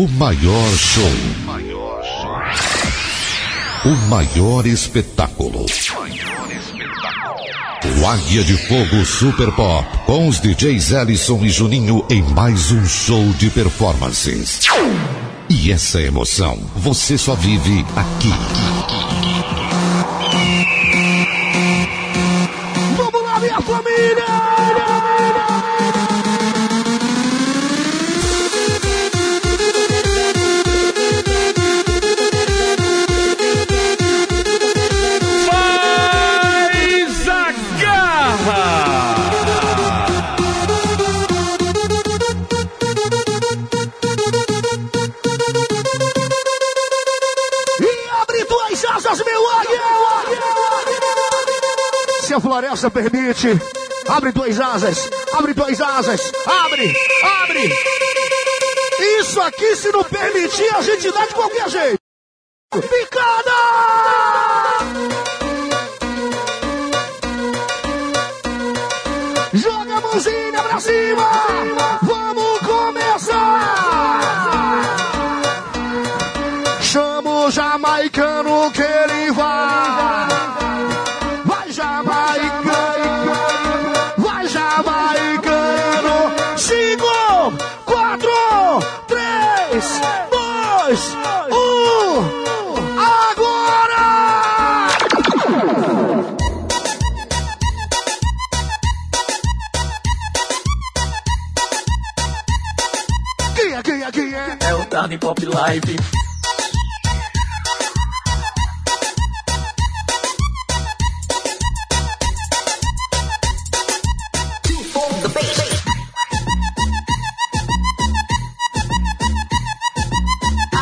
O maior show. O maior espetáculo. O Águia de Fogo Super Pop, com os DJs Ellison e Juninho em mais um show de performances. E essa emoção você só vive aqui. Vamos Se a floresta permite, abre tuas asas, abre tuas asas, abre, abre! Isso aqui, se não permitir, a gente dá de qualquer jeito! O Tarde Pop Live.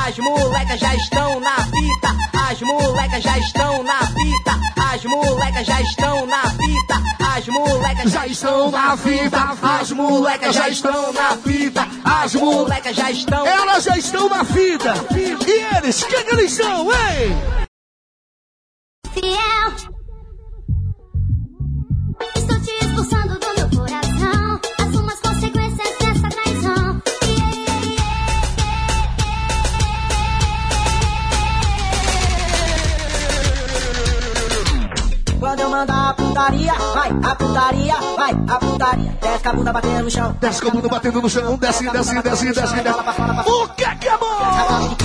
As molecas já estão na fita, as molecas já estão na fita, as molecas já estão na fita, as molecas já estão na fita, as molecas já estão na fita, as molecas já estão. Elas já estão na fita. E eles, quem que eles são, hein? Vai, a putaria. Desce com a bunda batendo no chão. Desce com a bunda batendo no chão, desce, desce, desce, desce, desce. O que que é bom?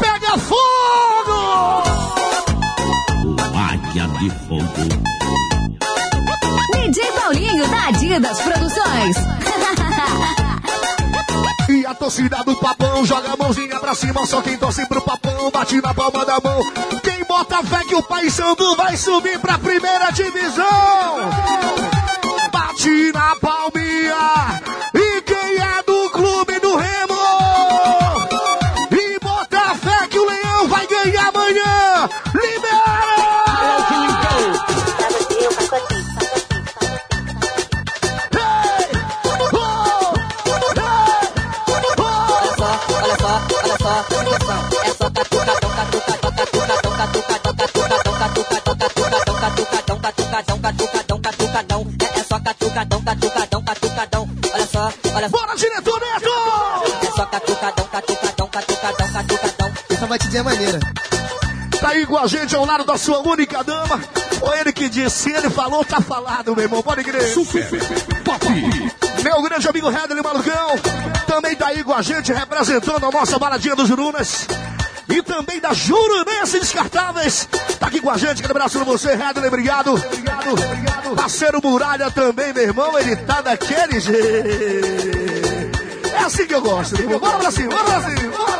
Pega fogo! Águia de Fogo. DJ Paulinho da Adidas Produções. A torcida do papão joga a mãozinha pra cima, só quem torce pro papão bate na palma da mão. Quem bota fé que o Pai Sandu vai subir pra primeira divisão. Bate na palminha. É maneira. Tá aí com a gente ao lado da sua única dama. Foi ele que disse, se ele falou, tá falado, meu irmão. Pode crer. Super Pop. Meu grande amigo Redley Malucão também tá aí com a gente, representando a nossa baladinha dos Jurunas. E também da Jurunense Descartáveis. Tá aqui com a gente, aquele abraço pra você, Redley, obrigado. Obrigado, obrigado. Parceiro Muralha também, meu irmão, ele tá daquele jeito. É assim que eu gosto, meu irmão. Bora pra cima, bora pra cima.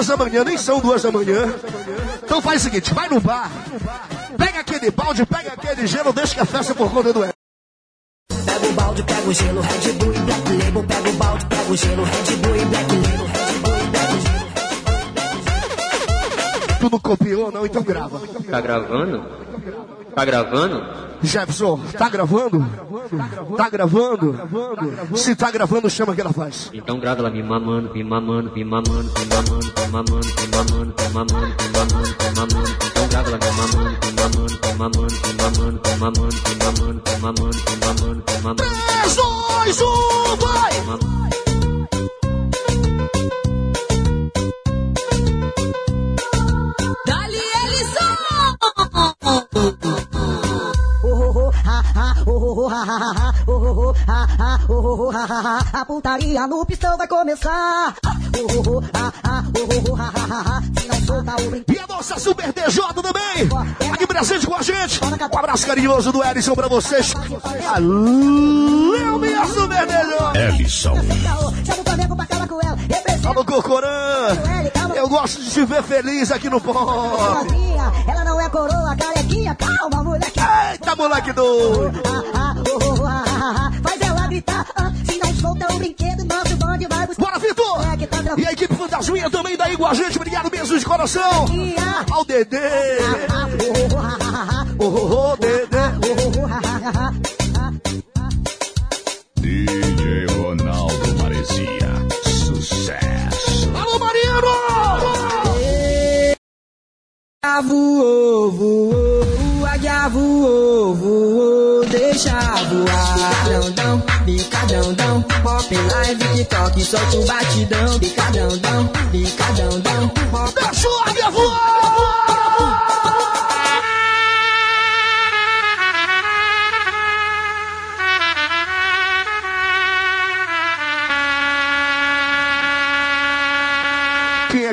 Duas da manhã, nem são duas da manhã. Então faz o seguinte, vai no bar, pega aquele balde, pega aquele gelo, deixa que a festa por conta do Pega o balde, pega o gelo, Red Bull e Black Label. Pega o balde, pega o gelo, Red Bull e Black Label. Red Bull e Black Label. Tu não copiou, não? Então grava. Tá gravando? Tá gravando? Jefferson, tá gravando? Tá gravando? Se tá gravando, chama que ela faz. Então grava ela me mamando, me mamando, me mamando, me mamando, me mamando, me mamando, me mamando, me mamando, me mamando. Então grava ela me mamando, me mamando, me mamando, me mamando, me mamando, me mamando, me mamando, me mamando, me mamando. 3, 2, 1, vai! A putaria no pistão vai começar. Se não soltar o brinquedo. E a nossa Super DJ também, aqui presente com a gente. Um abraço carinhoso do Ellison pra vocês. Valeu, minha Super DJ! Ellison. Chama o Flamengo pra acabar com ela. Representa Alô, Cocorã! Eu gosto de te ver feliz aqui no sozinha. Ela não é coroa, carequinha. Calma, moleque. Eita, moleque doido! Ah, ah, oh, oh, ah, ah. Faz ela gritar. Se não soltar o brinquedo, nosso bonde vai buscar. Bora, Vitor! É tá E a equipe Fantasminha também daí com a gente. Obrigado mesmo de coração. Ao Dedê. oh, oh. Ô, ô, ô, Dedê. Oh, oh. DJ Ronaldo Maresia. Sucesso. Alô, Marino! Voou, voou, voou, voou, deixa voar. Bicadão, bicadão, dão, pop live, TikTok, solta o batidão. Bicadão, dão, bicadão, dão, pop Deixa o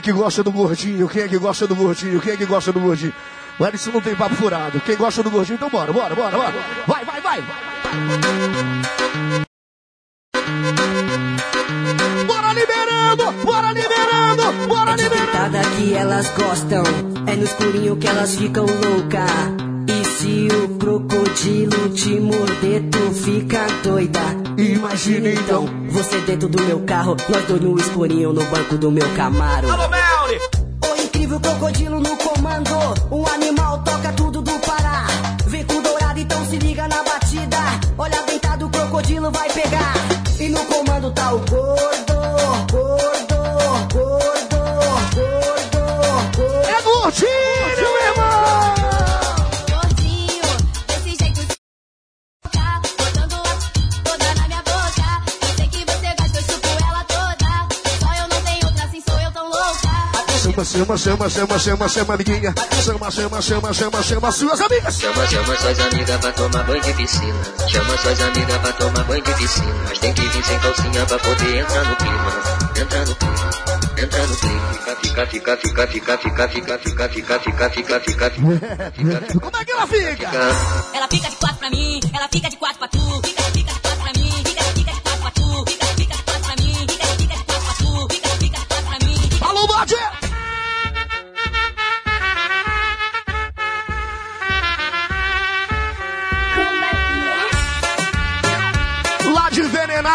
que gosta do gordinho? Quem é que gosta do gordinho? Quem é que gosta do gordinho? O Ellison não tem papo furado. Quem gosta do gordinho, então bora, bora, bora, bora. Vai, vai, vai. Bora liberando, bora liberando, bora liberando. Nada que elas gostam, é no escurinho que elas ficam louca. E se o crocodilo te morder, tu fica doida. Imagina então. Você dentro do meu carro, nós dois no escurinho no banco do meu Camaro. Alô, Melly! O incrível crocodilo no comando, um animal toca tudo do Pará. Vem com dourado, então se liga na batida. Olha deitado, o crocodilo vai pegar. E no comando tá o gordo, Chama, chama, chama, chama, chama, chama, amiguinha. Chama, chama, chama, chama, chama, suas amigas. Chama, chama suas amigas pra tomar banho de piscina. Chama suas amigas pra tomar banho de piscina. Mas tem que vir sem calcinha pra poder entrar no clima. Entrar no clima. Entrar no clima. Fica, fica, fica, fica, fica, fica, fica, fica, fica, fica, fica, fica, Como é que ela fica? Ela fica de quatro pra mim, ela fica de quatro pra tu. Fica, fica de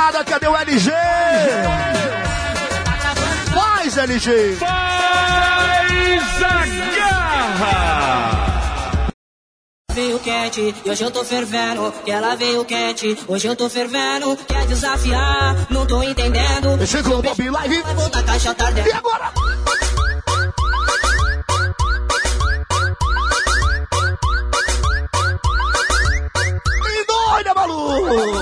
envenenada, cadê o LG? Faz, LG! Faz a garra! Veio quente, e hoje eu tô fervendo. Que ela veio quente, hoje eu tô fervendo. Quer desafiar, não tô entendendo. Chegou o Bob Live. Vai voltar caixa tarde. E agora? E doida, maluco!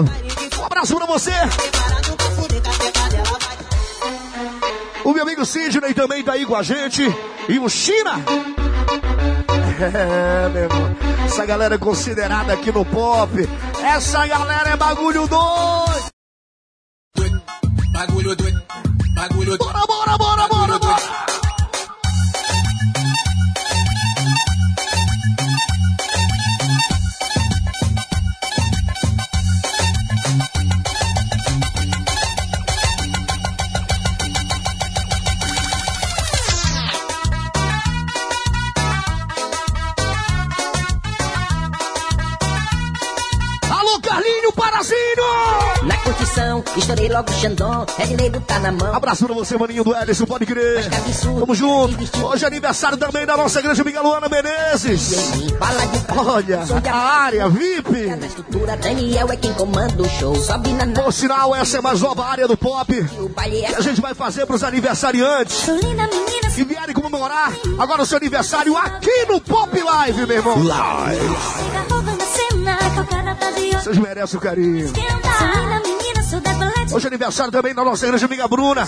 Um abraço pra você! O meu amigo Sidney também tá aí com a gente. E o China. É, meu irmão. Essa galera é considerada aqui no pop. Essa galera é bagulho doido. Bagulho doido, bagulho doido. Bora, estourei logo o Xandão. Red Label tá na mão. Abraço pra você, maninho do Ellison, pode crer. Tamo junto. Hoje é aniversário também da nossa grande amiga Luana Menezes. Olha, a área VIP. Na estrutura, Daniel é quem comanda o show. Sobe na Por sinal, essa é mais nova área do pop o baile que é a gente vai fazer pros aniversariantes Sou linda menina, que vierem comemorar agora o seu aniversário aqui no Pop Live, meu irmão. tá olho. Vocês merecem o carinho. Hoje é aniversário também da nossa grande amiga Bruna.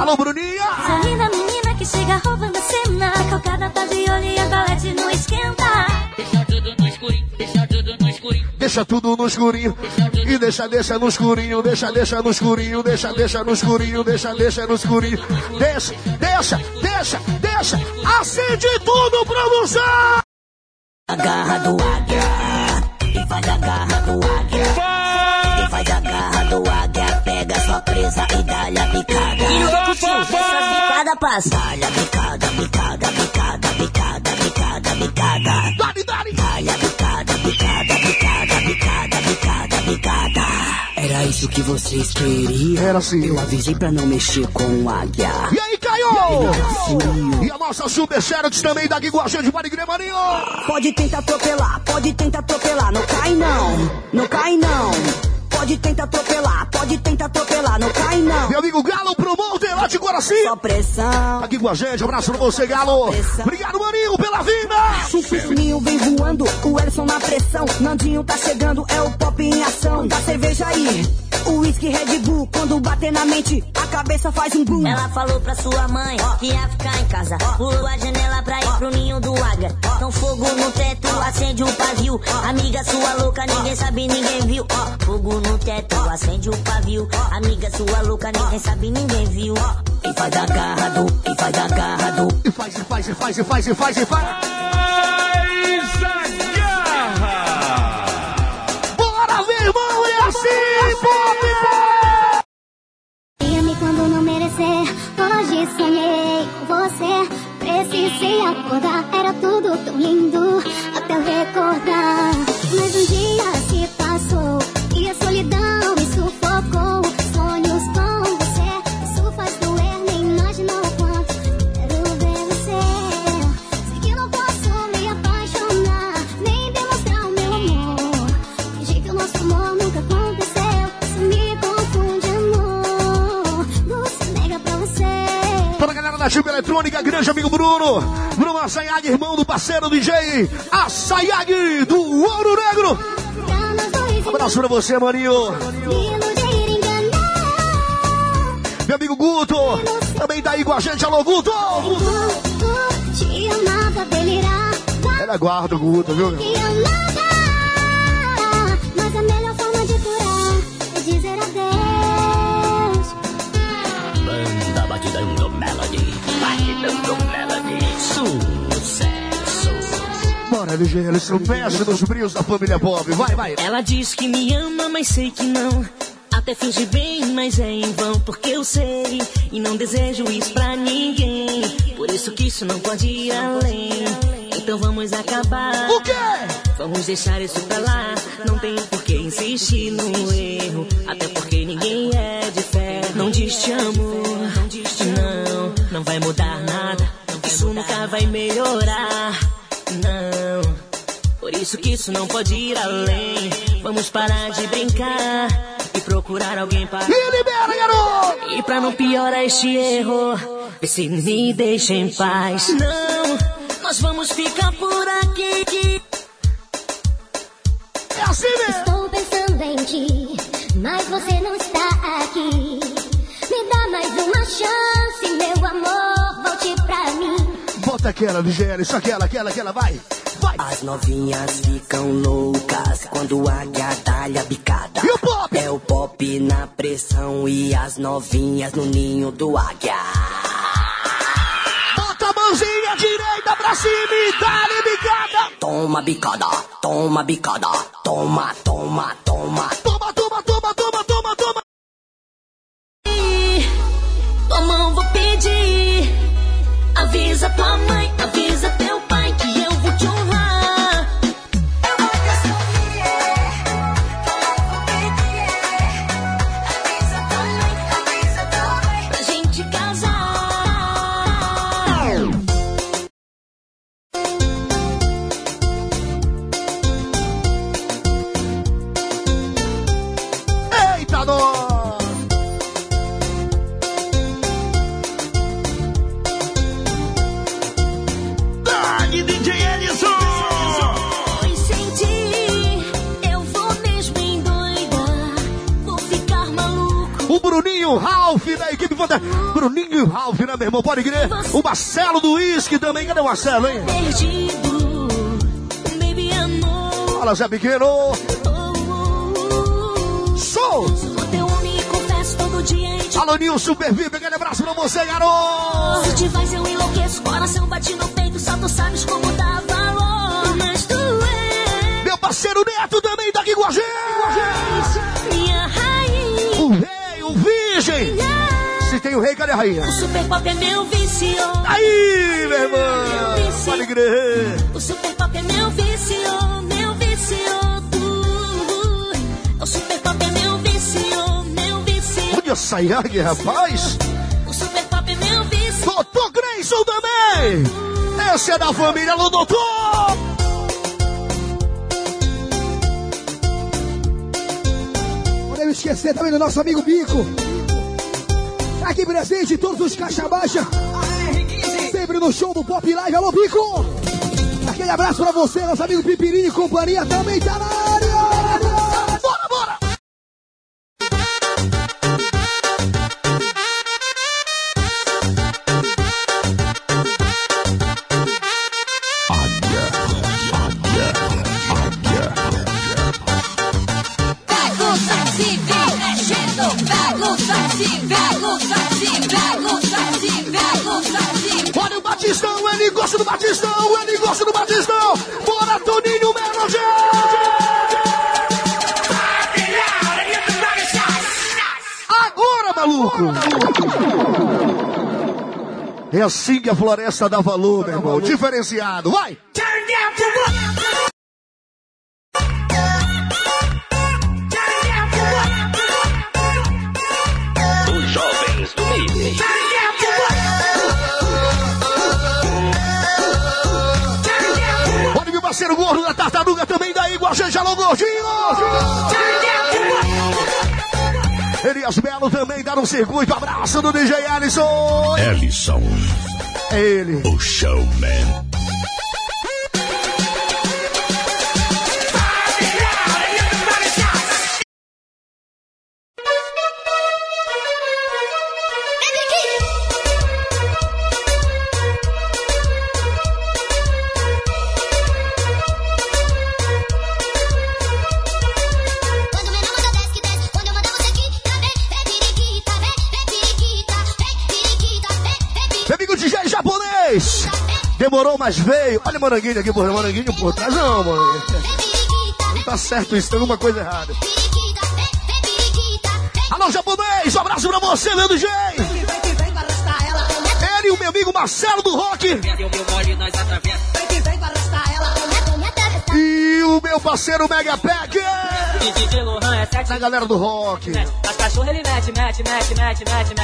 Alô, Bruninha! Sou linda menina que chega roubando a cena. Calcada tá de olho e a colete não esquenta. Deixa tudo no escurinho. E deixa, deixa no escurinho. Deixa, deixa no escurinho. Deixa, deixa no escurinho. Deixa, deixa no escurinho. Deixa, deixa, deixa, deixa. Acende tudo, produção! a garra do águia. E faz a garra do águia. Passa. Dá-lhe a bicada, bicada, bicada, bicada, bicada, bicada. Dale, dale! Dá-lhe a bicada, bicada, bicada, bicada, bicada, bicada. Era isso que vocês queriam? Era assim. Eu avisei pra não mexer com o águia. E aí, Caio? E a nossa Super Xerox também daqui com a gente, pode crer, maninho! Pode tentar atropelar, pode tentar atropelar, não cai não, não cai não. Pode tentar atropelar, pode tentar atropelar, não cai não. Meu amigo Galo lá de Guaraci. Só pressão. Aqui com a gente, abraço pra você, Galo. Obrigado, maninho, pela vinda. Chupisminho vem voando, o Elson na pressão. Nandinho tá chegando, é o pop em ação. Da cerveja aí, o whisky Red Bull. Quando bater na mente, a cabeça faz um boom. Ela falou pra sua mãe que ia ficar em casa. Pulou a janela pra ir pro ninho do águia. Então fogo no teto, acende o pavio. Amiga sua louca, ninguém sabe, ninguém viu. Fogo no teto, acende o pavio. Amiga sua louca, ninguém sabe, ninguém viu. E faz a garra do, e faz a garra do. E faz, e faz, e faz, e faz, e faz, e faz. Mais a garra! Bora, meu irmão, é assim, pop, pop. Ame quando não merecer. Hoje sonhei com você. Precisei acordar. Era tudo tão lindo até recordar. Mas um dia se passou Eletrônica, grande amigo Bruno. Bruno Assayag, irmão do parceiro DJ Assayag do Ouro Negro. Abraço pra você, maninho. Meu amigo Guto, também tá aí com a gente. Alô, Guto. Ela guarda o Guto, viu? Bora, DJ Alisson, mestre dos brios da família Pop. Vai, vai. Ela diz que me ama, mas sei que não. Até finge bem, mas é em vão, porque eu sei. E não desejo isso pra ninguém. Por isso que isso não pode ir além. Então vamos acabar. O quê? Vamos deixar isso pra lá. Não tem por que insistir no erro. Até porque ninguém é de fé. Não diz te amo. Não, não vai mudar nada. Isso nunca vai melhorar. Isso que isso não pode ir além. Vamos parar de brincar e procurar alguém para. E libera, garoto. E pra não piorar este erro, vê se me deixa em paz. Não, nós vamos ficar por aqui. É assim mesmo. Estou pensando em ti, mas você não está aqui. Me dá mais uma chance, meu amor, volte pra mim. Bota aquela, DJ Alisson, aquela, aquela, aquela, vai. As novinhas ficam loucas quando a águia dá-lhe a bicada. E o pop? É o pop na pressão e as novinhas no ninho do águia. Bota a mãozinha direita pra cima e dá-lhe bicada. Toma bicada, toma bicada, toma, toma, toma. Toma, toma, toma, toma, toma, toma. Tua mão vou pedir. Avisa tua mãe, avisa Bruninho Ralph, né, meu irmão? Pode crer. O Marcelo do Whisky também. Cadê o Marcelo, hein? Perdido, baby amor. Fala, Zé Pequeno. Sou! Alô, Nil Super VIP. Grande abraço pra você, garoto. Se te faz eu enlouqueço, coração bate no peito, só tu sabes como dá valor. Mas tu és Meu parceiro Neto também tá aqui com a gente. minha rainha. O rei, o virgem. Se tem o rei, cadê a rainha? O super pop é meu vício. Aí, meu irmão. Pode crer. O super pop é meu vício, meu vício. Tu. O super pop é meu vício, meu vício. Olha essa Sayag, rapaz. O super pop é meu vício. Doutor Grayson também. Essa é da família do doutor. Esquecer também do nosso amigo Bico. Aqui presente, todos os caixa baixa. Sempre no show do Pop Live. Alô, Bico! Aquele abraço pra você, nosso amigo Pipirinho e companhia também tá na É assim que a floresta dá valor, meu irmão. Diferenciado. Vai. Os jovens do meu parceiro gordo da tartaruga também daí com a gente. Alô, gordinho. Elias Belo também tá no circuito. Abraço do DJ Alisson. Ellison, É ele. o showman. Mas veio. Olha o moranguinho aqui, porra. Moranguinho por trás. Não, mano. Não tá certo isso, tem alguma coisa errada. Alô, japonês. Um abraço pra você, meu ela. Ele e o meu amigo Marcelo do Rock. E o meu parceiro Mega Pack. Da galera do Rock. As cachorras ele mete, mete, mete, mete, mete.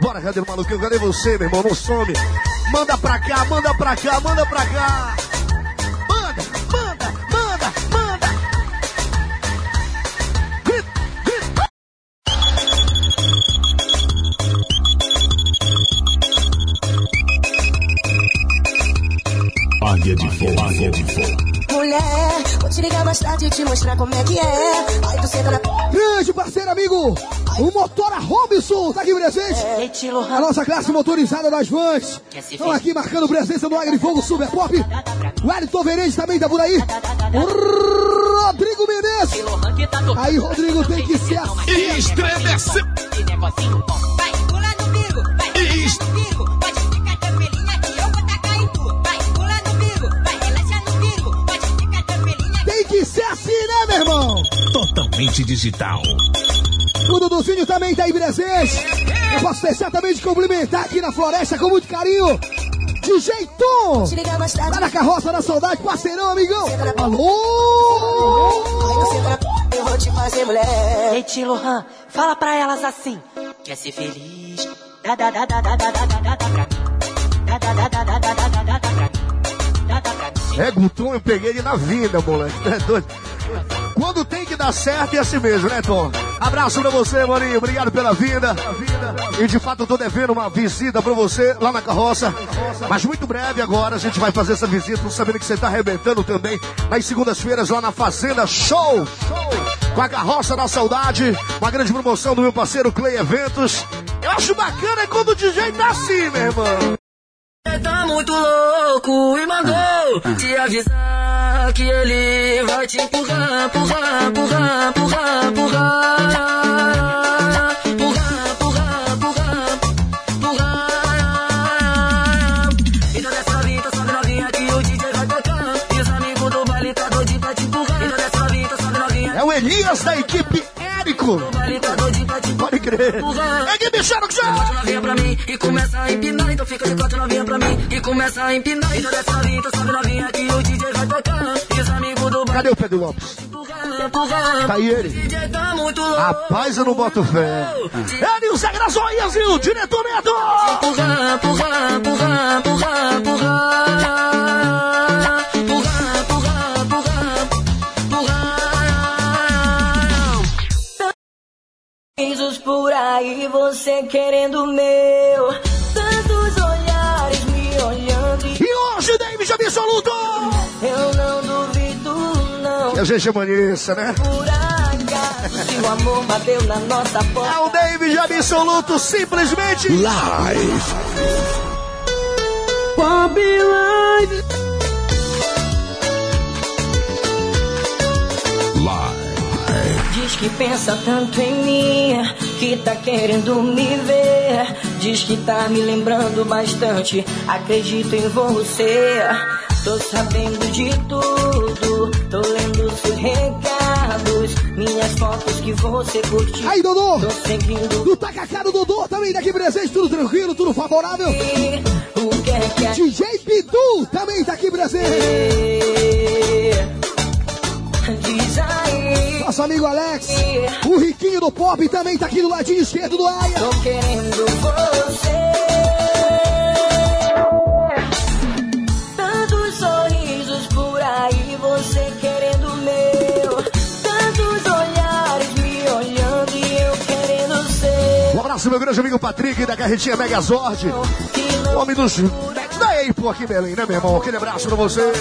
Bora, o maluquinho? Cadê você, meu irmão? Não some. Manda pra cá, manda pra cá, manda pra cá. Manda, manda, manda, manda. Grita, grita. Águia de fogo, águia de fogo. Mulher, vou te ligar mais tarde e te mostrar como é que é. Aí tu senta na. Grande parceiro amigo, o motor Robson tá aqui presente. A nossa classe motorizada das vans. Estão aqui marcando presença no Agri Fogo Super Pop. O Elton Verende também tá por aí. Rodrigo Menezes. Aí, Rodrigo, tem que ser assim. Estremecer. Tem que ser assim, né, meu irmão? Totalmente digital. O Duduzinho também tá aí presente. Eu posso deixar também de cumprimentar aqui na floresta com muito carinho. DJ Tom. Lá na carroça da saudade, parceirão, amigão. Alô! eu vou te fazer mulher. Leite Lohan, fala pra elas assim. Quer ser feliz? Dá, dá, dá, dá, dá, dá, dá, dá, dá pra mim. Dá, dá, dá, dá, dá, dá, dá, dá, dá pra mim. Dá, dá pra mim. É, Gutum, eu peguei ele na vinda, moleque. É. Quando tem que dar certo, é assim mesmo, né, Tom? Abraço pra você, Maninho. Obrigado pela vinda. E de fato, eu tô devendo uma visita pra você lá na carroça. Mas muito breve agora a gente vai fazer essa visita, sabendo que você tá arrebentando também nas segundas-feiras lá na Fazenda Show. Com a carroça da saudade, uma grande promoção do meu parceiro Clay Eventos. Eu acho bacana quando o DJ tá assim, meu irmão. Tá muito louco e mandou te avisar que ele vai te empurrar, empurrar, empurrar, empurrar, empurrar. Empurrar, empurrar, empurrar, empurrar. Então dessa vida, sobe novinha que o DJ vai tocar. E os amigos do baile tá doidinho pra te empurrar. Então dessa vida, sobe novinha. É o Elias da equipe Érico. O baile tá doidinho pra te empurrar. Pode crer. Equipe Xerox Quatro novinha pra mim e começa a empinar. Então fica de novinha pra mim e começa a empinar. Então novinha, então sobe novinha que o DJ vai tocar. E os amigos do Cadê o Pedro Lopes? empurrar. Tá aí ele. Tá. Rapaz, eu não boto fé. O Zé Graçoias e o diretor Neto. Empurrar, empurrar, empurrar, empurrar, empurrar. Empurrar, Risos por aí, você querendo o meu. Tantos olhares me olhando e E hoje, David Absoluto. eu não duvido, não. Que a gente amanheça, né? Por acaso, se o amor bateu na nossa porta. É o David Absoluto, simplesmente. Live. Pop Live. Diz que pensa tanto em mim, que tá querendo me ver. Diz que tá me lembrando bastante. Acredito em você. Tô sabendo de tudo. Tô lendo seus recados. Minhas fotos que você curtiu. Aí, Dodô. Tô seguindo Do Tacacaro Dodô também daqui presente, tudo tranquilo, tudo favorável. o que é que é DJ Pitu também tá aqui presente. Diz Nosso amigo Alex, o riquinho do pop também tá aqui do ladinho esquerdo do Aia. Tô querendo você. Tantos sorrisos por aí, você querendo o meu. Tantos olhares me olhando e eu querendo ser. Um abraço, meu grande amigo Patrick da carretinha Megazord. Homem dos. Daí, pô, aqui Belém, né, meu irmão? Aquele abraço pra você.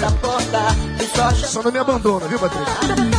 Só não me abandona, viu, Patrick?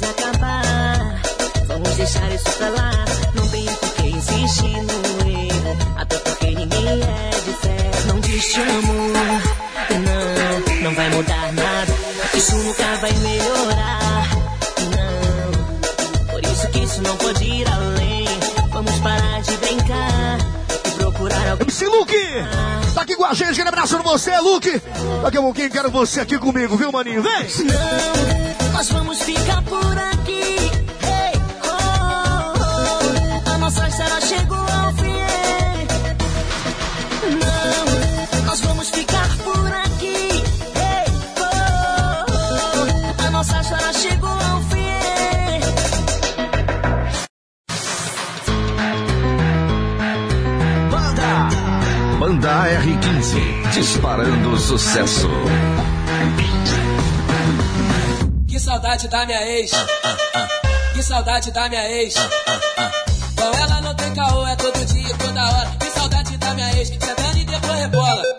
Vamos acabar. Vamos deixar isso pra lá. Não tem por que insistir no erro. Até porque ninguém é de fé. Não diz te amo. Não, não vai mudar nada. Isso nunca vai melhorar. Não. Por isso que isso não pode ir além. Vamos parar de brincar e procurar alguém. MC Luke! Tá aqui com a gente, aquele abraço pra você, Luke! Daqui a pouquinho quero você aqui comigo, viu, maninho? Vem! Não, ficar por aqui. Hey, oh, oh, oh. A nossa história chegou ao fim. Não, nós vamos ficar por aqui. Hey, oh, oh, oh. A nossa história chegou ao fim. Banda R15. Disparando sucesso. Que saudade da minha ex. Que saudade da minha ex. Com ela não tem caô, é todo dia, toda hora. Que saudade da minha ex. Sentando e depois rebola.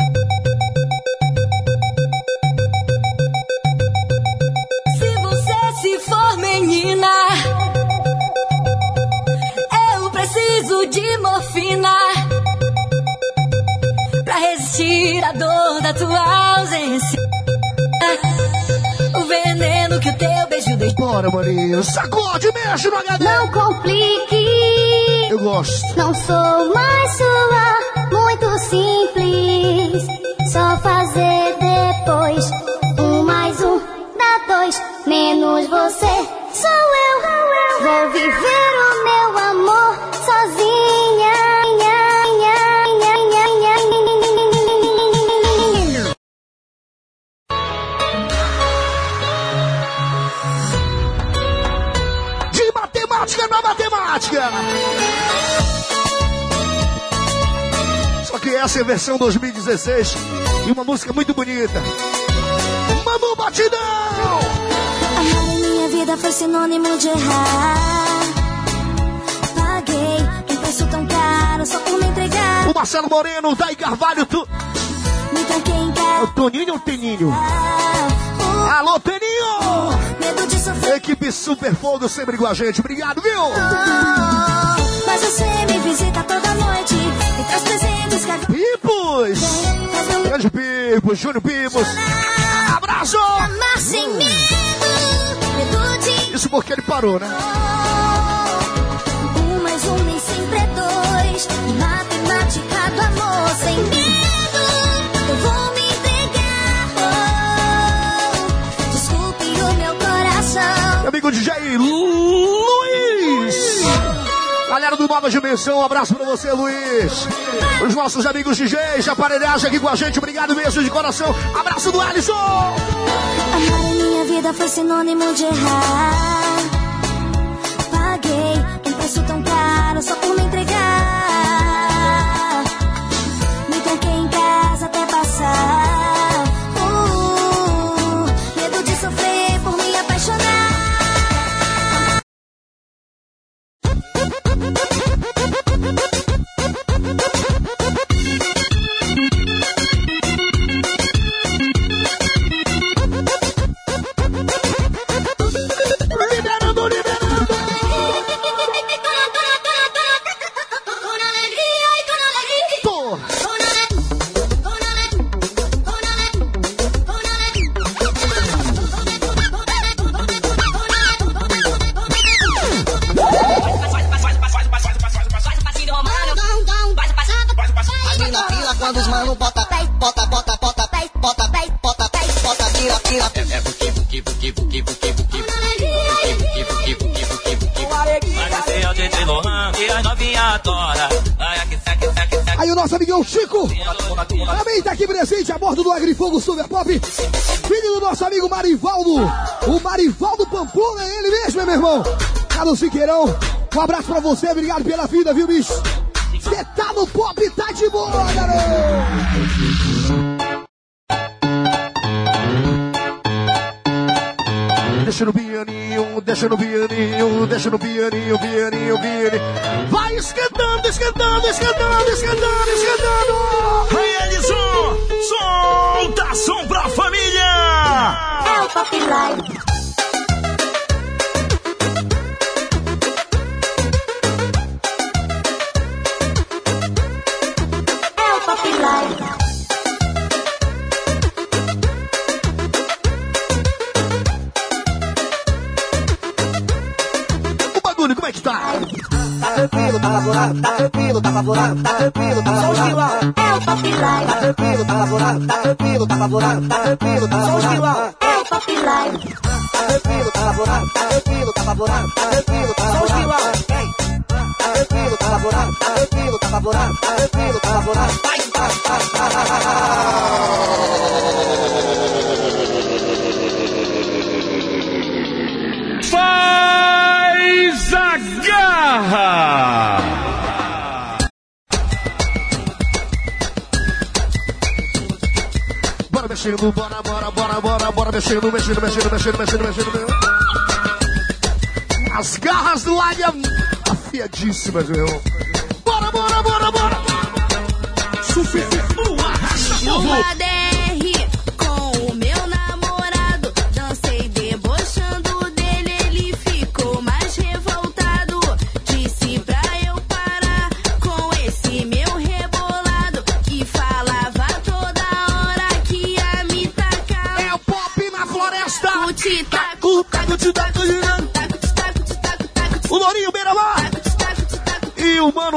Bora, maninho! Sacode, mexe no HD! Não complique, Eu gosto. não sou mais sua, muito simples. Só fazer depois. Um mais um dá dois, menos você sou eu. Vou viver versão 2016 e uma música muito bonita. Manu Batidão! Amar em minha vida foi sinônimo de errar. Paguei um preço tão caro só por me entregar. O Marcelo Moreno, o Dai Carvalho, tu... Me tranquei em casa. o Toninho ou Teninho? Alô, Teninho! Medo de sofrer. Equipe Super Fogo sempre com a gente. Obrigado, viu? Mas você me visita toda noite. Me traz presentes que meu Grande Pipos, Júnior Pipos. Abraço! de Isso porque ele parou, né? Um mais um nem sempre é dois. Matemática do amor sem medo. Eu vou me entregar. Oh, desculpe o meu coração. Meu amigo DJ Luiz! Galera do Nova Dimensão, um abraço pra você, Luiz. Os nossos amigos DJs, de aparelhagem aqui com a gente, obrigado mesmo de coração. Abraço do Alisson! Amar em minha vida foi sinônimo de errar. Você, obrigado pela vida, viu, bicho? Você tá no pop, tá de boa, garoto. deixa no pianinho, deixa no pianinho, deixa no pianinho, pianinho, pianinho. Vai esquentando, esquentando, esquentando, esquentando, esquentando! Aí, Edson, solta som pra família! É o Pop Live. Tranquilo, tá tá tranquilo, tá lavorado, tá tranquilo, tá lavorado. É o Pop Tá Live. tranquilo, tá lavorado, tá tranquilo, tá lavorado, tá tranquilo, tá lavorado. É o Pop Live. Tá tranquilo, tá lavorado, tá tranquilo, tá lavorado, tá tranquilo, tá lavorado. Tá tranquilo, tá lavorado, tá tranquilo, tá lavorado, tá tranquilo, tá lavorado. Vai, vai, vai, vai, vai, Faz a garra! Bora mexendo, bora, bora, bora, bora, bora mexendo, mexendo, mexendo, mexendo, mexendo, mexendo. mexendo. As garras do águia afiadíssimas, meu irmão. Bora, bora, bora, bora! Super, o arrasta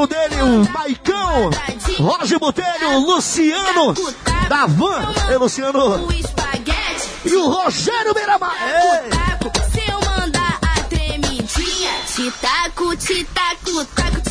mano dele, o Maicão, Roger Botelho, Luciano, da Van, é Luciano, e o Rogério Beira-Mar. Se eu mandar a tremidinha, te taco, te taco, taco,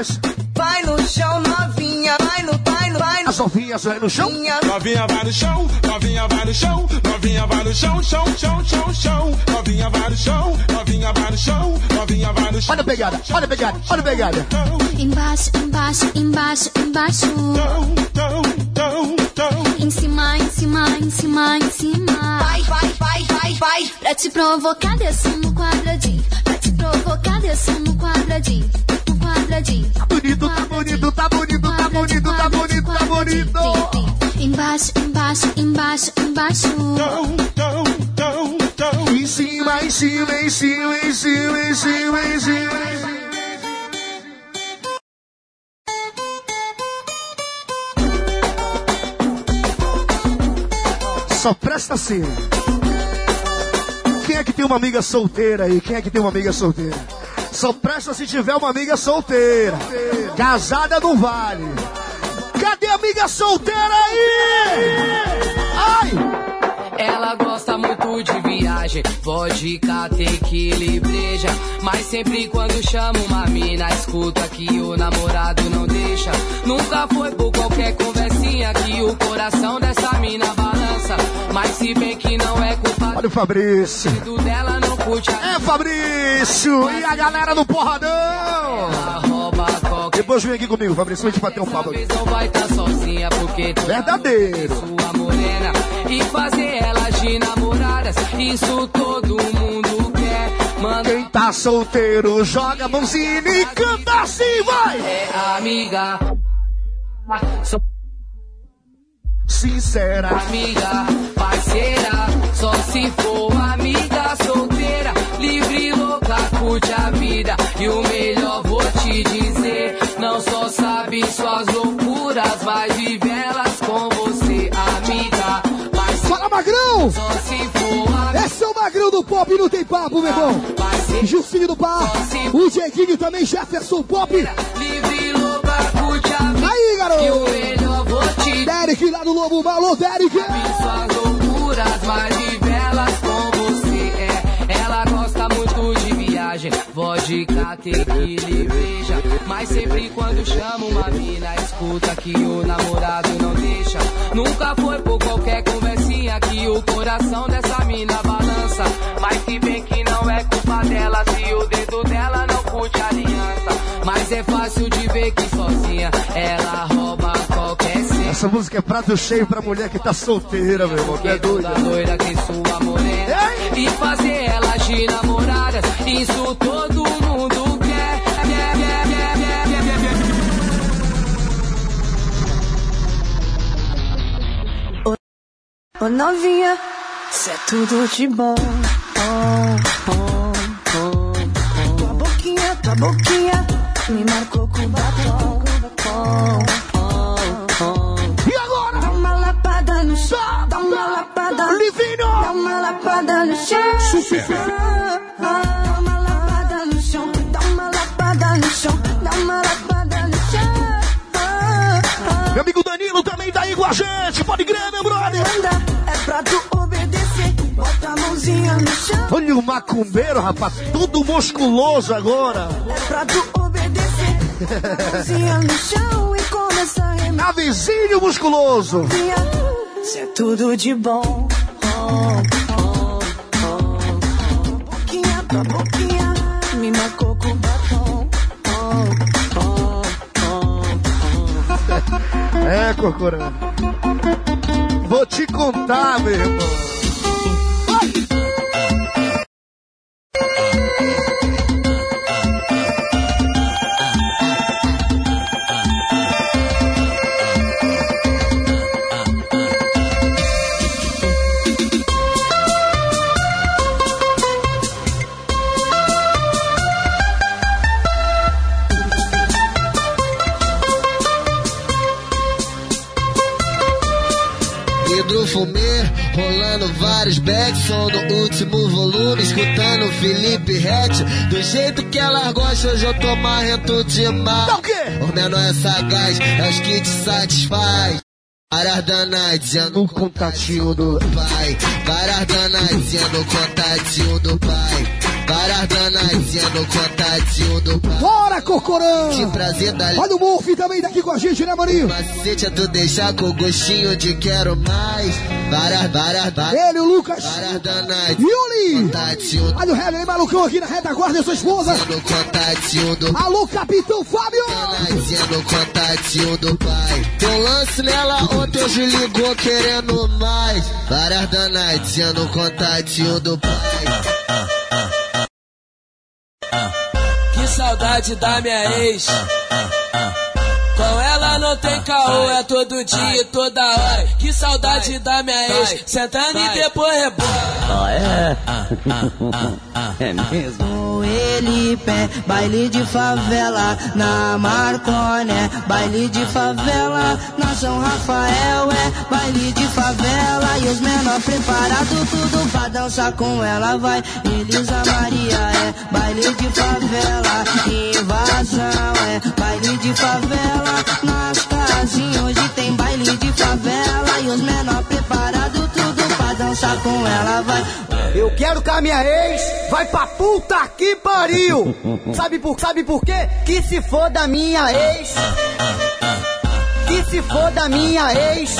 Vai no chão novinha, vai no, vai no, vai no as novinhas vai no chão. Novinha vai no chão, novinha vai no chão, novinha vai no chão, chão, chão, chão, chão. Novinha vai no chão, novinha vai no chão, novinha vai no chão. Olha a pegada, olha a pegada, olha a pegada. Embaixo, embaixo, embaixo, embaixo. Em cima, em cima, em cima, em cima. Vai, vai, vai, vai, vai. Pra te provocar, desço no quadradinho. Pra te provocar, desço no quadradinho. Quadradinho. Tá bonito, tá bonito, tá bonito, tá bonito, tá bonito, tá bonito. Embaixo, embaixo, embaixo, embaixo. Em cima, em cima, em cima, em cima, em cima, em cima. Só presta assim. Quem é que tem uma amiga solteira aí? Quem é que tem uma amiga solteira? Só presta se tiver uma amiga solteira. Casada não vale. Cadê a amiga solteira aí? Ai! Ela gosta muito de viagem, vodka, tequila e breja. Mas sempre quando chama uma mina, escuta que o namorado não deixa. Nunca foi por qualquer conversinha que o coração dessa mina balança. Mas se bem que não é culpa Olha o Fabrício. dela, não curte a É Fabrício e a galera do Porradão. qualquer Depois vem aqui comigo, Fabrício, pra gente bater um papo aqui. vai estar sozinha porque tu Verdadeiro. sua morena e fazer elas de namoradas. Isso todo mundo quer. Manda Quem tá solteiro, joga a mãozinha e canta assim, vai! é amiga. Sou Sincera. amiga, parceira, só se for amiga solteira, livre, louca, curte a vida. E o melhor vou te dizer, sabe suas loucuras, mas vive elas com você, amiga. Mas Fala, Magrão! só se for. Esse é o Magrão do Pop, não tem papo, meu irmão. Justinho do Par, o Dieguinho também, Jefferson Pop. Livre, louca, curte a vida. Aí, E o garoto! melhor vou te Derek lá do Lobo Malô, Derek! suas loucuras, mas vive viagem, vodka, tequila e breja. Mas sempre quando chama uma mina, escuta que o namorado não deixa. Nunca foi por qualquer conversinha que o coração dessa mina balança. Mas se bem que não é culpa dela, se o dedo dela não curte a aliança. Mas é fácil de ver que sozinha ela rouba qualquer cena. Essa música é prato cheio pra mulher que tá solteira, meu irmão. Que é doida. Loira que sua morena E fazer de namoradas Isso todo mundo quer Quer, quer, quer, quer, quer, quer, quer. Ô novinha, cê é tudo de bom. Oh, oh, oh. Tua boquinha, tua boquinha, me marcou com batom. E agora? Dá uma lapada no chão, dá uma lapada. Livinho! Dá uma lapada no chão. Ah, Meu amigo Danilo também tá aí com a gente. Pode crer, meu brother. É pra tu obedecer. Bota a mãozinha no chão. Olha o macumbeiro, rapaz. Tudo musculoso agora. É pra tu obedecer. Bota a mãozinha no chão e começa a remexer. A vizinho musculoso. Isso é tudo de bom. Oh, oh, oh. Boquinha pra boquinha, É, Corcorã. Vou te contar, meu irmão. Som no último volume, escutando Felipe Rett. Do jeito que ela gosta, hoje eu tô marrento demais. Dá o menor é sagaz, é os que te satisfaz. Várias danadinhas no contatinho do pai. Várias danadinhas no contatinho do pai. Várias danadinhas no contatinho do pai. Bora, Cocorão! Que prazer da Olha o Wolf também daqui com a gente, né, maninho? Macete é tu deixar com gostinho de quero mais. Várias, várias, várias. Ele, o Lucas. Várias danadinhas. Yuli! Olha o Heller, malucão aqui na retaguarda, sua esposa. no contatinho do Alô, Capitão Fábio! Danadinha no contatinho do pai. Tem um lance nela ontem hoje ligou querendo mais. Várias danadinhas no contatinho do pai. Que saudade da minha ex. Com ela não tem caô, é todo dia e toda hora. Que saudade da minha ex, sentando e depois rebola. É mesmo? Com ele, pé, baile de favela na Marconé, baile de favela na São Rafael, é baile de favela e os menor preparado tudo pra dançar com ela vai. Elisa Maria é baile de favela, invasão é baile de favela nas casinhas hoje tem baile de favela e os menor preparado tudo pra dançar com ela vai. Eu quero que a minha ex vai pra puta que pariu. Sabe por, sabe por quê? Que se for da minha ex. Que se for da minha ex.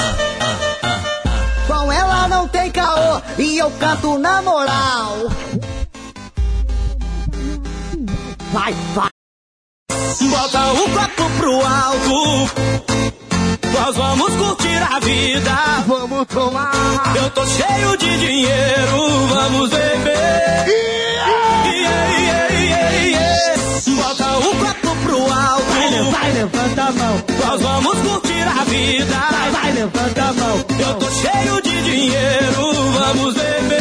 Com ela não tem caô e eu canto na moral. Vai, vai. Bota o copo pro alto. Nós vamos curtir a vida. Vamos tomar. Eu tô cheio de dinheiro, vamos beber. Yeah, yeah, yeah, yeah. Bota o copo pro alto. Vai, levanta a mão. Nós vamos curtir a vida. Vai, vai, levanta a mão. Eu tô cheio de dinheiro, vamos beber.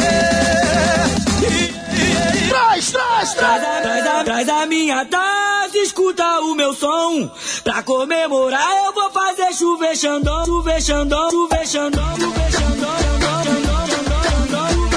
Traz, traz, traz. Traz a, traz a minha escuta o meu som. Pra comemorar eu vou fazer chover xandão, chover xandão, chover xandão, chover xandão, xandão, xandão, xandão,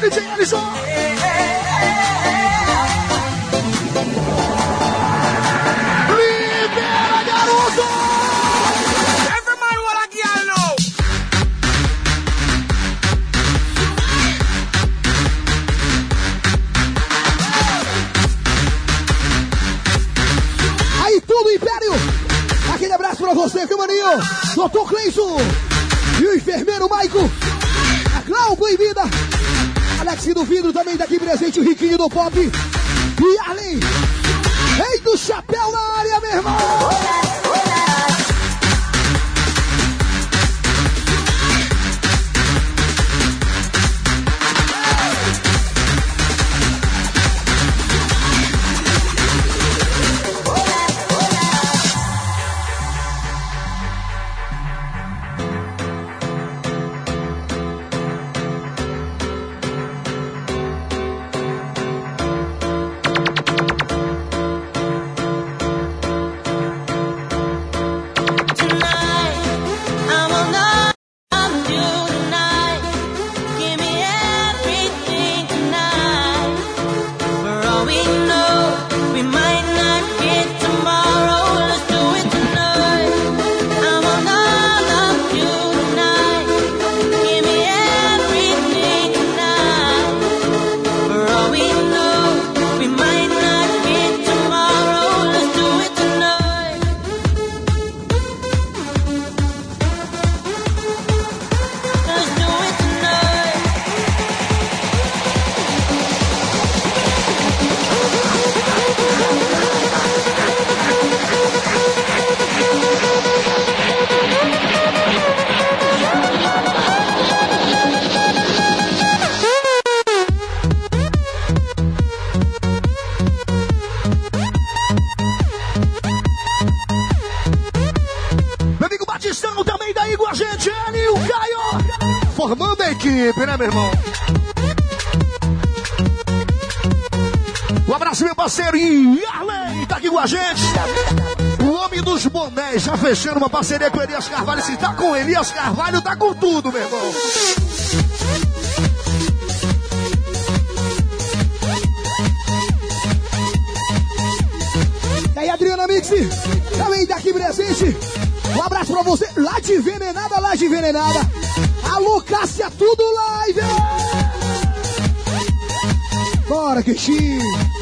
viajar, DJ Ellison! Libera, garoto! Aquele abraço pra você, meu! Doutor Cleison! E o enfermeiro Maico! A Glauco em Alex do vidro também daqui presente, o Riquinho do Pop! E Arlen! Rei do chapéu na área, meu irmão! Fechando uma parceria com o Elias Carvalho. Se tá com Elias Carvalho, tá com tudo, meu irmão. E aí, Adriana Mix, também tá aqui presente. Um abraço pra você, lá de Envenenada, lá de Envenenada. Alô, Cássia, tudo live! Bora, Queixinho!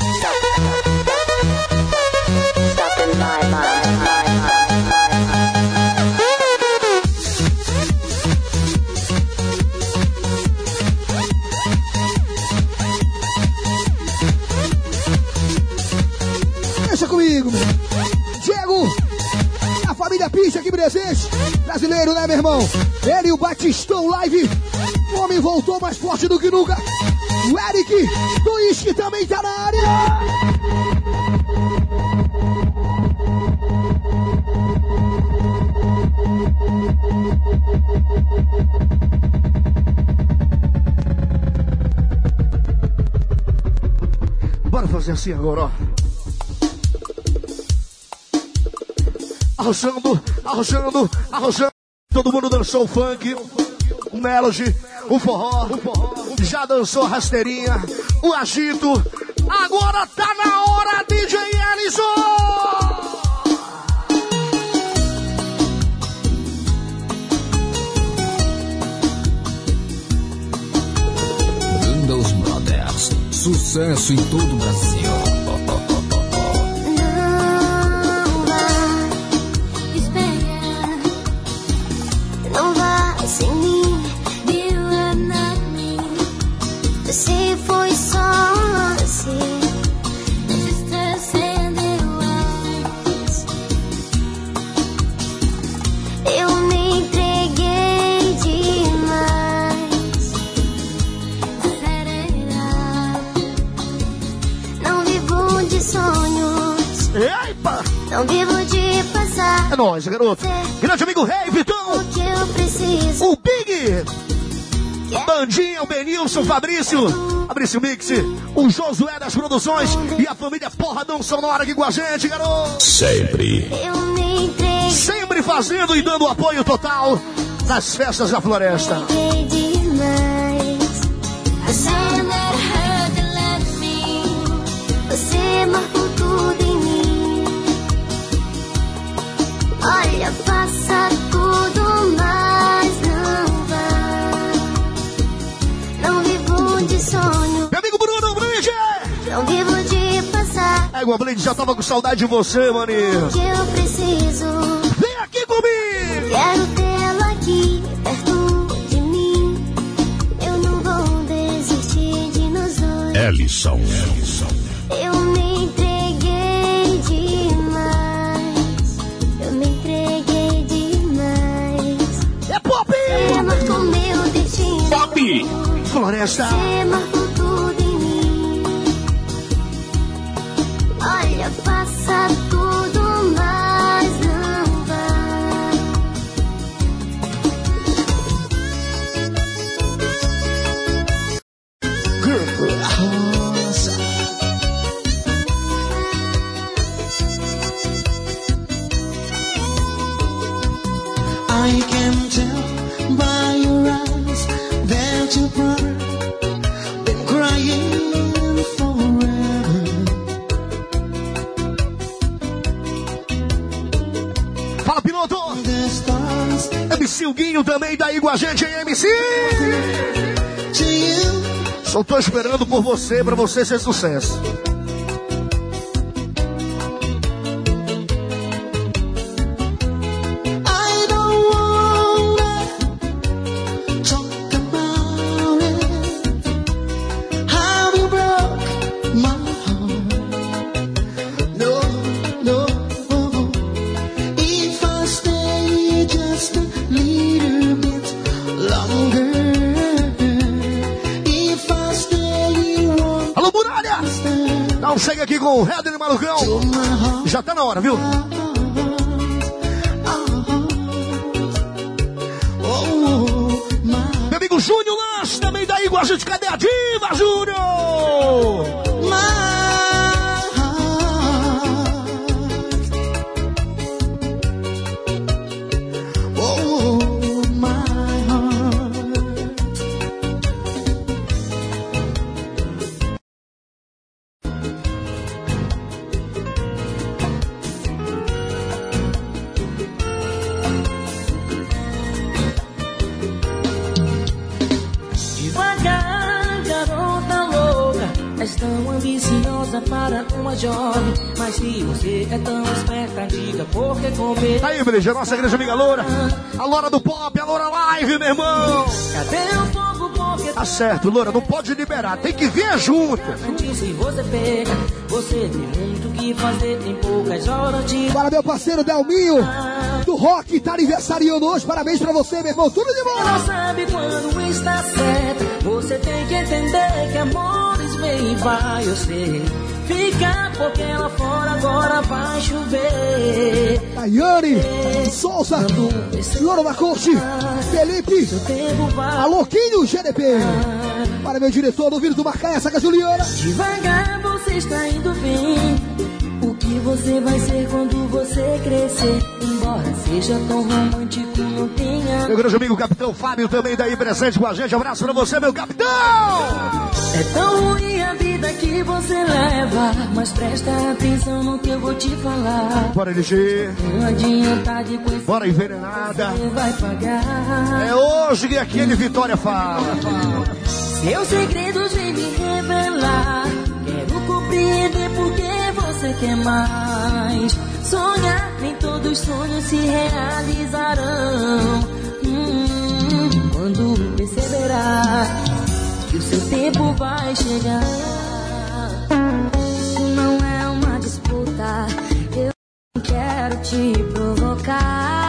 Picha aqui presente. Brasileiro, né, meu irmão? Ele e o Batistão Live. O homem voltou mais forte do que nunca. O Eric do Isque também tá na área. Bora fazer assim agora, ó. Arrochando, arrochando, arrochando. Todo mundo dançou o funk, o melody, o forró. Já dançou a rasteirinha, o agito. Agora tá na hora, DJ Ellison! Windows Brothers. Sucesso em todo o Brasil. Vá sem mim, you are not me. Se foi só assim. Eu me entreguei demais. Não vivo de sonhos. Epa! Não vivo de passar. É nóis, garoto. Benilson, o Fabrício. Fabrício Mix, o Josué das Produções e a família Porradão hora aqui com a gente, garoto. Sempre. Sempre fazendo e dando apoio total nas festas da floresta. demais. Você marcou tudo em mim. Olha, faça tudo, mas de sonho. Meu amigo Bruno Brinde! Não vivo de passar. É, o Blade já tava com saudade de você, maninho. O que eu preciso. Vem aqui comigo! Quero tê-lo aqui, perto de mim. Eu não vou desistir de nós dois. Ellison. Floresta! Você marcou tudo em mim. Olha, faça tudo, aí com a gente, hein, MC? Só tô esperando por você, pra você ser sucesso. Já você é tão esperta, diga por que comer. Tá aí, igreja, nossa igreja amiga Loura. A Loura do Pop, a Loura Live, meu irmão. Cadê o fogo? Porque Tá certo, Loura, não pode liberar, tem que vir junto. se você pega, você tem muito que fazer, tem poucas horas de. Para meu parceiro Delminho, do Rock, tá aniversariando hoje. Parabéns pra você, meu irmão. Tudo de bom. Ela sabe quando está certo. Você tem que entender que amores vem e vai, eu sei. Fica porque lá fora agora vai chover. Tayane, Souza, Louro da Corte, Felipe, Aloquinho GDP. Para meu diretor do vídeo do Marcaia, Saca Juliana. Devagar você está indo bem. O que você vai ser quando você crescer? Embora seja tão romântico, não tenha. Meu grande amigo Capitão Fábio também daí presente com a gente. Abraço pra você, meu capitão! É tão ruim a vida que você leva. Mas presta atenção no que eu vou te falar. Bora, LG. Não adianta depois Bora, envenenada. você vai pagar. É hoje que aquele Vitória fala. Seus segredos vem me revelar. Quero compreender por que você quer mais. Sonhar, nem todos os sonhos se realizarão. Hum, quando perceberá que o seu tempo vai chegar. Isso não é uma disputa. Eu quero te provocar.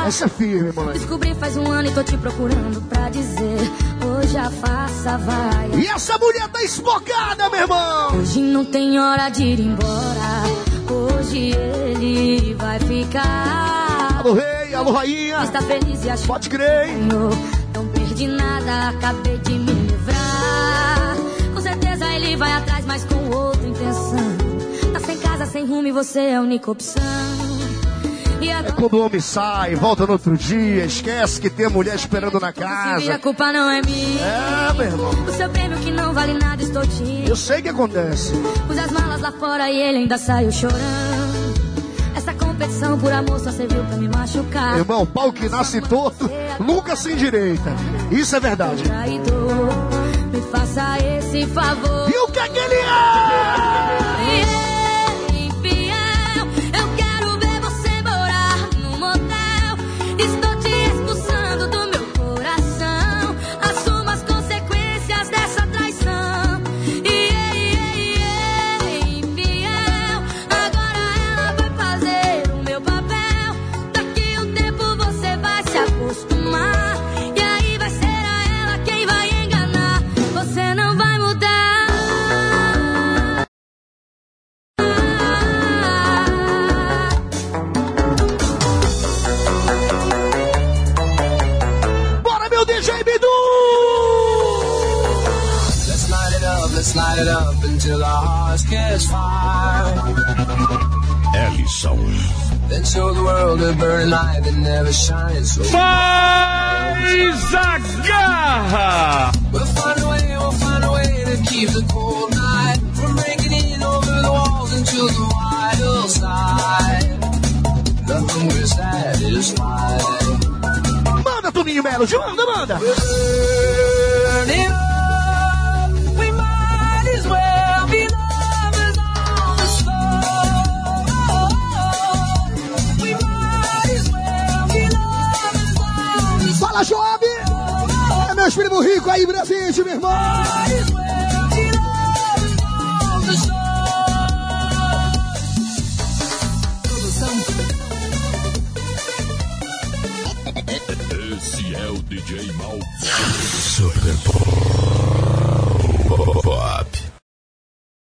Essa é firme, moleque. Descobri faz um ano e tô te procurando pra dizer. Hoje a farsa vai. E essa mulher tá espocada, meu irmão! Hoje não tem hora de ir embora. Hoje ele vai ficar. Alô, rei, alô, rainha. Está feliz e acho Pode crer. Não perdi nada, acabei de me livrar. Com certeza ele vai atrás, mas com outra intenção. Tá sem casa, sem rumo e você é a única opção. É quando o homem sai, volta no outro dia, esquece que tem mulher esperando na vira, a casa. culpa não é minha. É, meu irmão. O seu prêmio que não vale nada, estou te. Eu sei o que acontece. Pus as malas lá fora e ele ainda saiu chorando. Essa competição por amor só serviu pra me machucar. Irmão, pau que nasce torto, nunca se endireita. Isso é verdade. Traidor, me faça esse favor. E o que é que ele é?